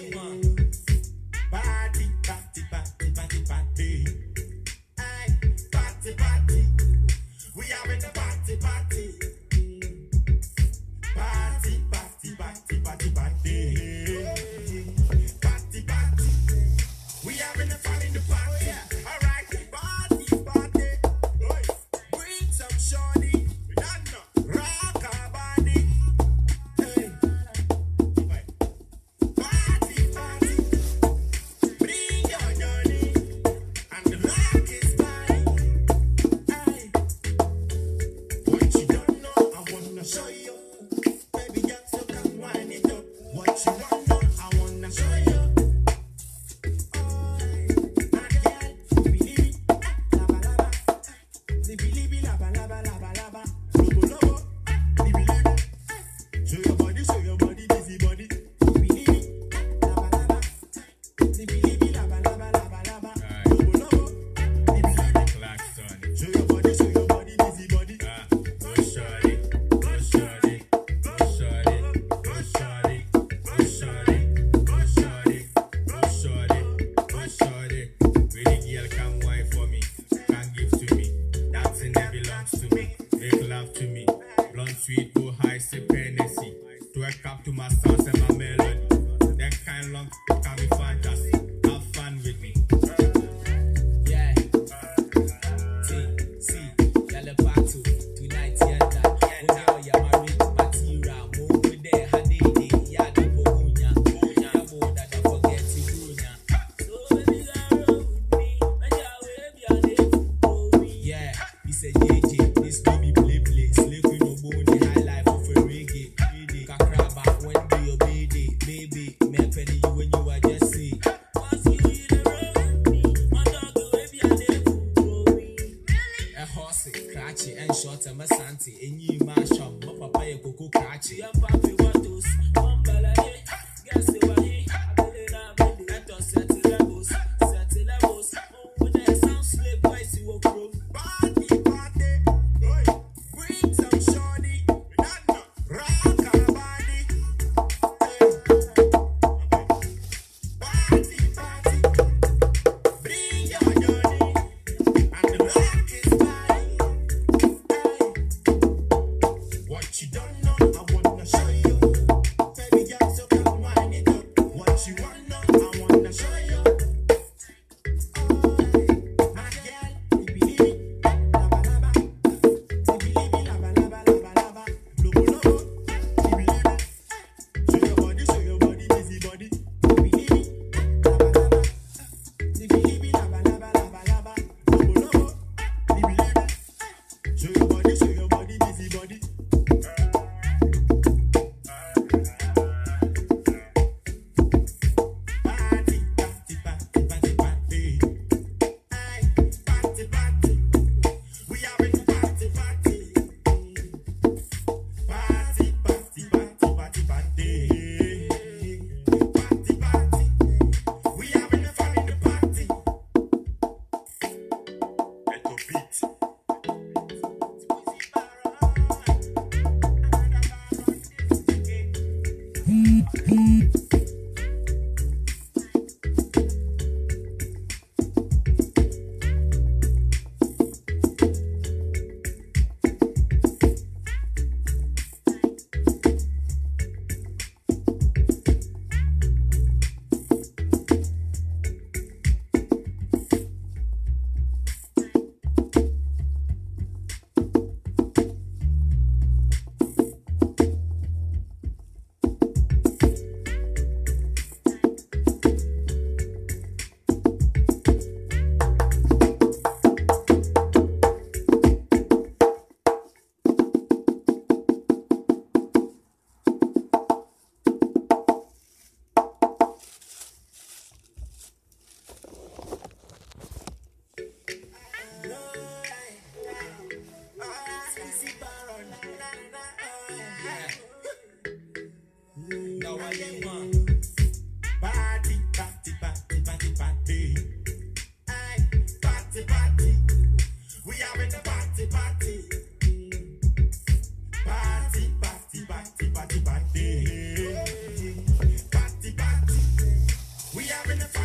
one. See, I'm having a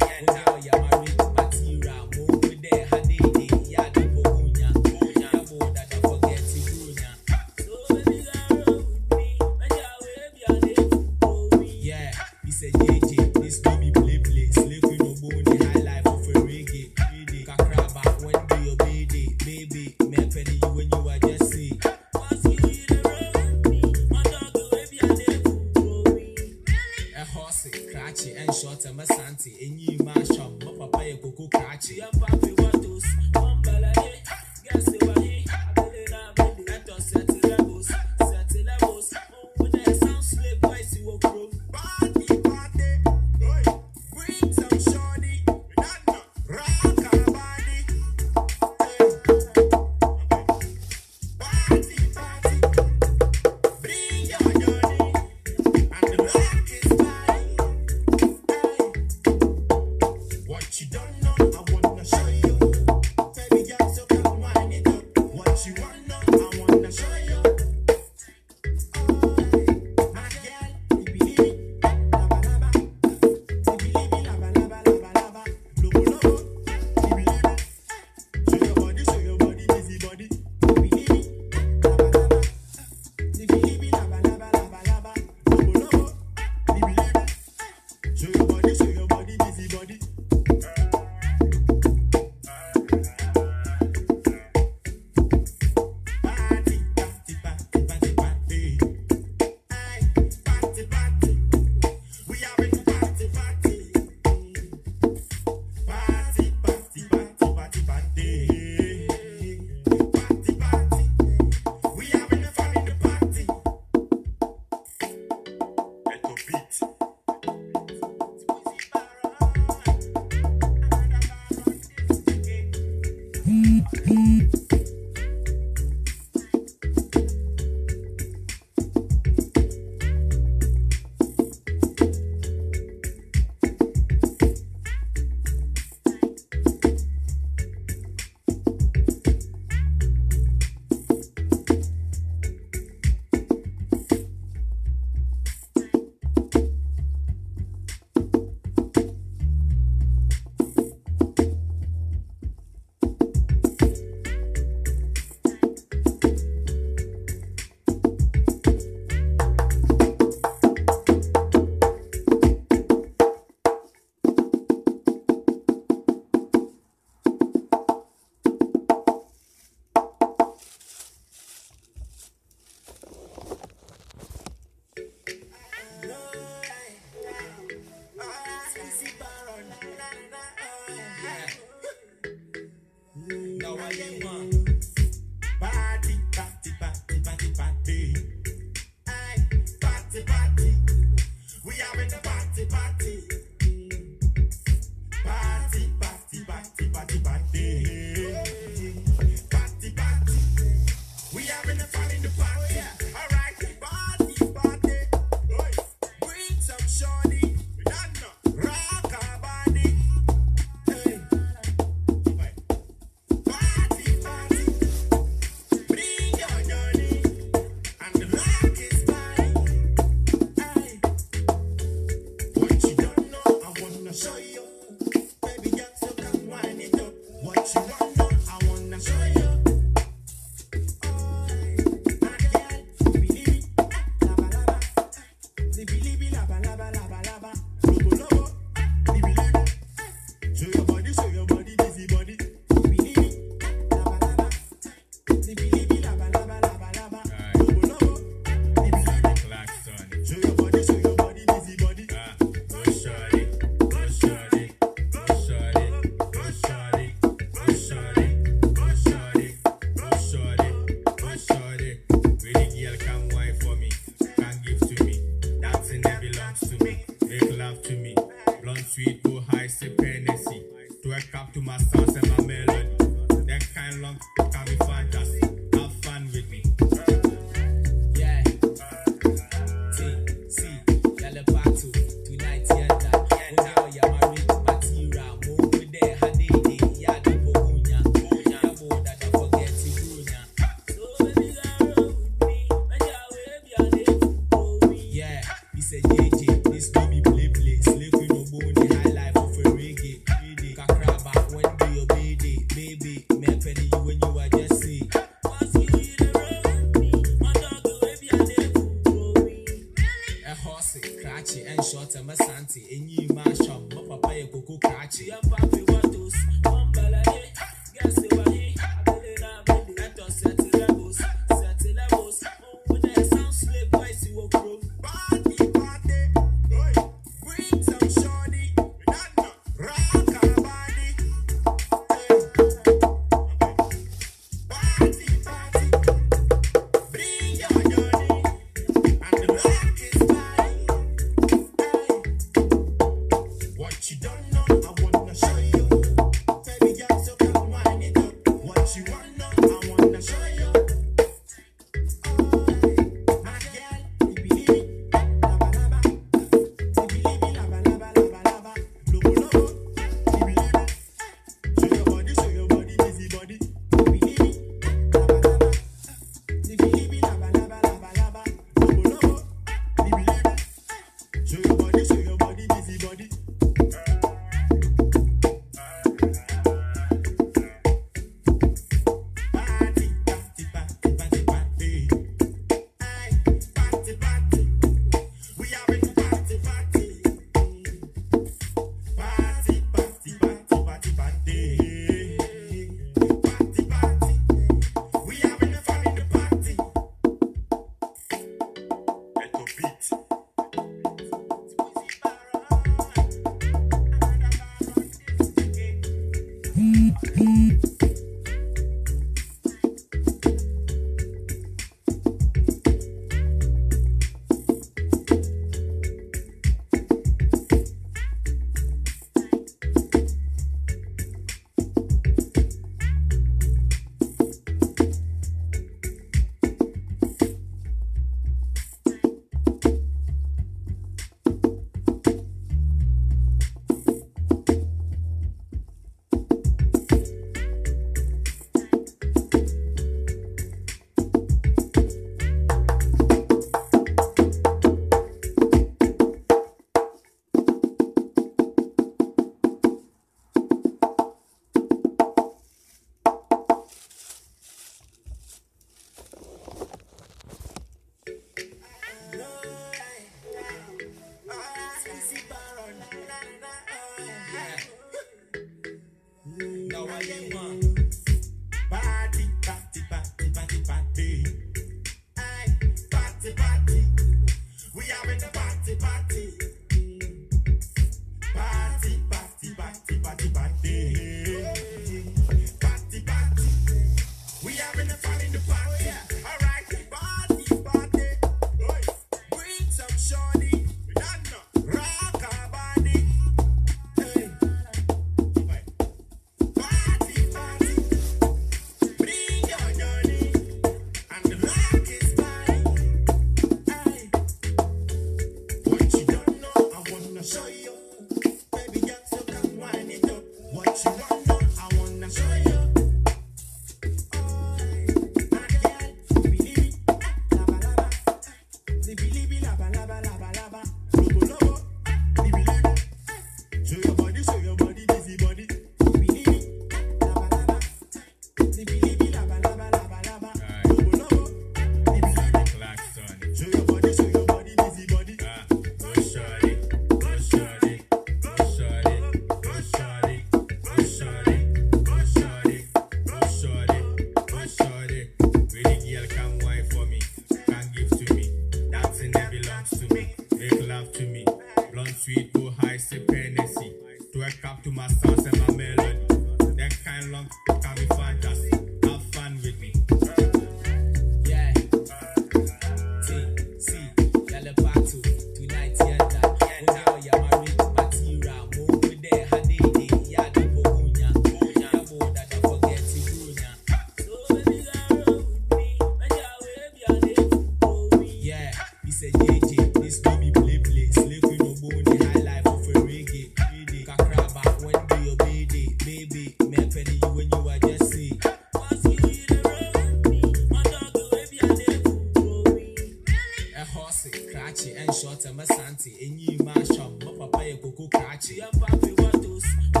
short and my santi, and you my shop, my papa, your cocoa catch, you have happy what those.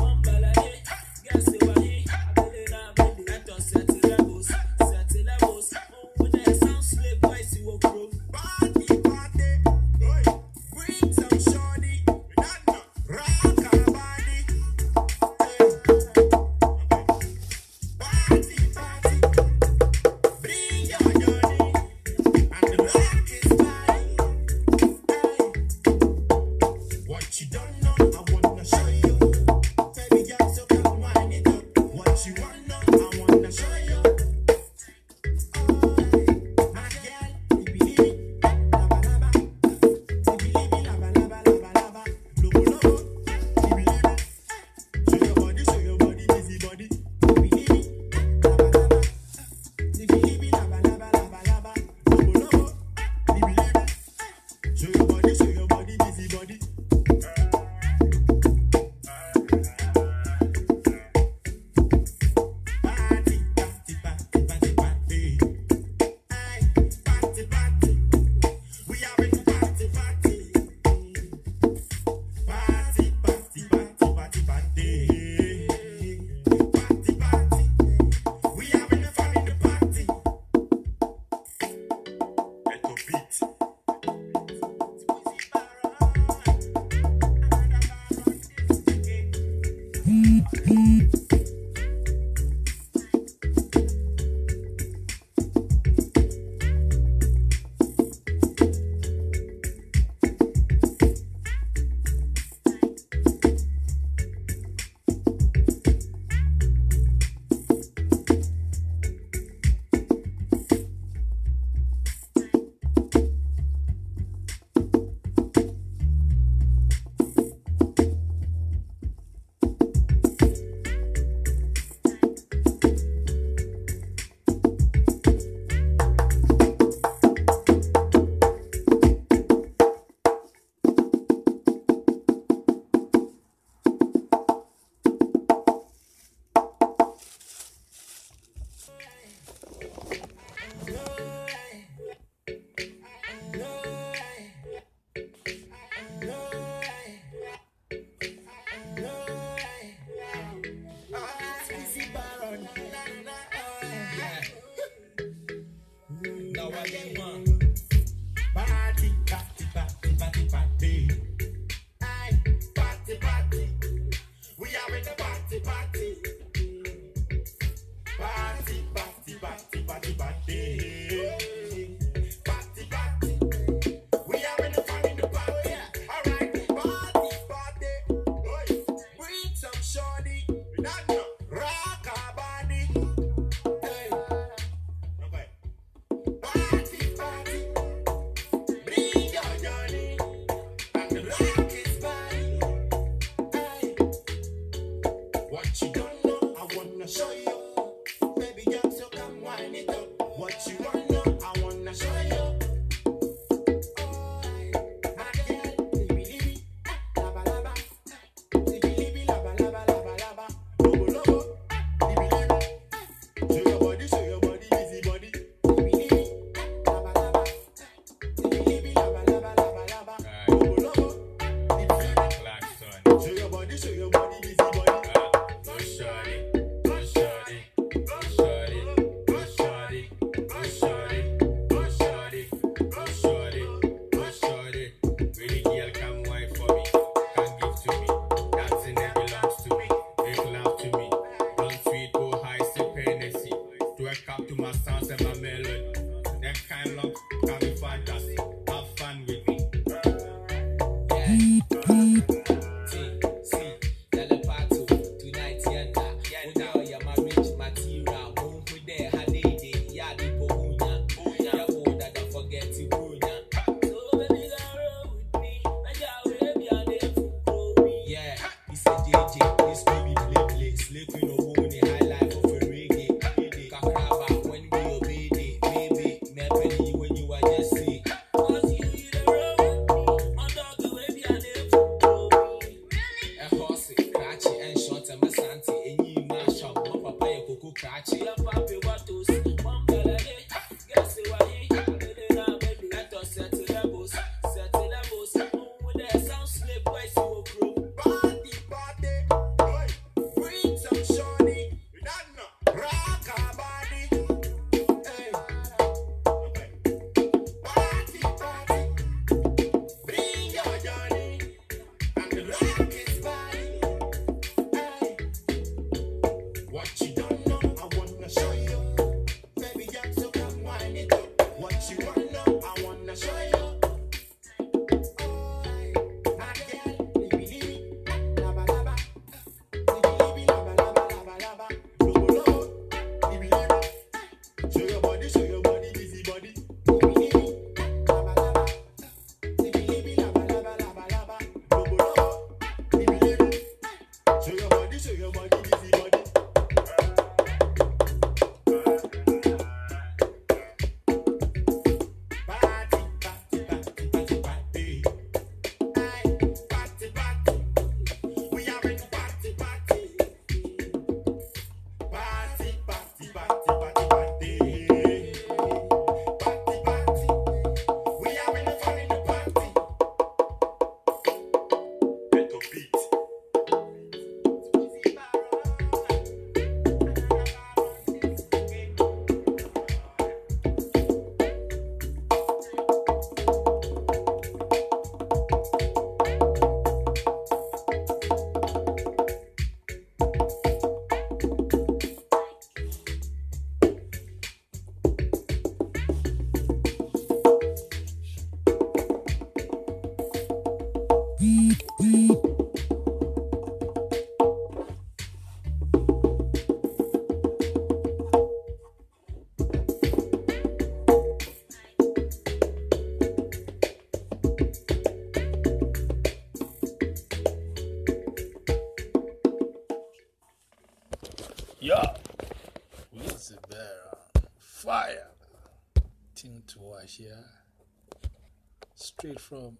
From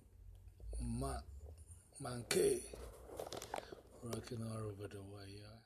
Ma Mankay. Rocking all over the wire.